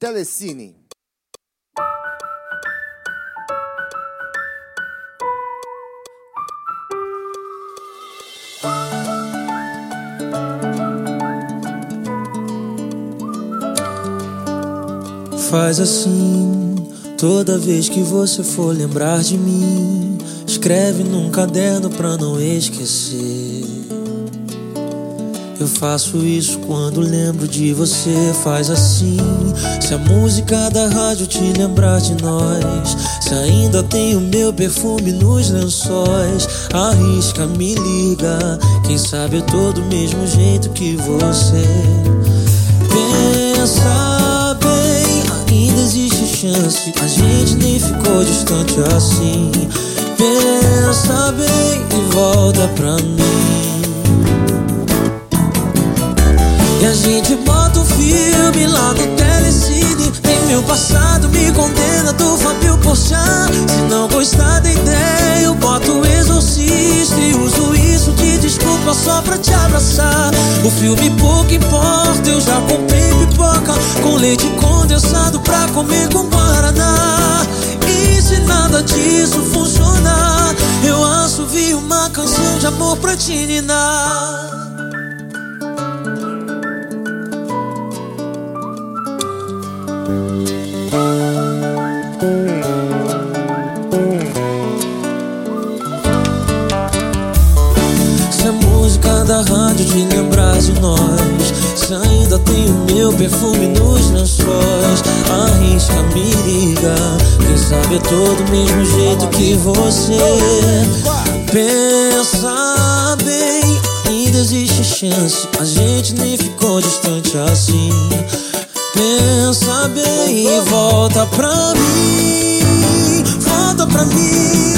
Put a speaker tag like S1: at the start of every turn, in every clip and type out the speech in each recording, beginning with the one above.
S1: Telecine.
S2: Faz assim, toda vez que você for lembrar de mim, escreve num caderno pra não esquecer. Eu faço isso quando lembro de você. Faz assim. Se a música da rádio te lembrar de nós, se ainda tem o meu perfume nos lençóis, arrisca, me liga. Quem sabe eu tô do mesmo jeito que você. Pensa bem, ainda existe chance. A gente nem ficou distante assim. Pensa bem e volta pra mim. A gente bota um filme lá no telecine. Tem meu passado, me condena do Fábio Porchat. Se não gostar da ideia, eu boto o exorcista E uso isso de desculpa só pra te abraçar. O filme pouco importa, eu já comprei pipoca Com leite condensado pra comer com Guaraná. E se nada disso funcionar Eu assovio uma canção de amor pra te ninar rádio te lembrar de nós. Se ainda tem o meu perfume nos lençóis. Arrisca, me liga Quem sabe eu tô do mesmo jeito que você. Pensa bem, ainda existe chance. A gente nem ficou distante assim. Pensa bem e volta pra mim. Volta pra mim.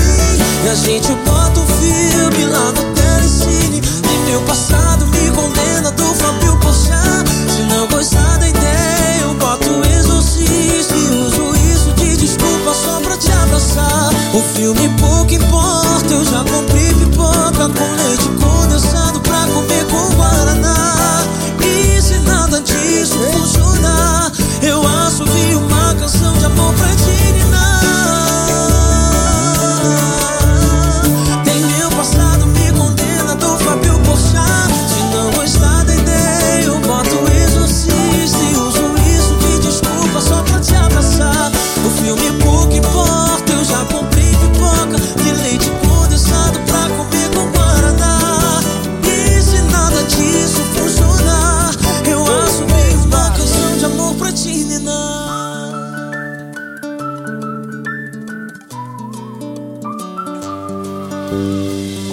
S2: E a gente bota um filme lá no
S1: Um,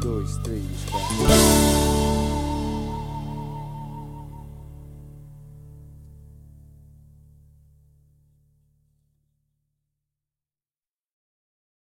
S1: dois, três, quatro.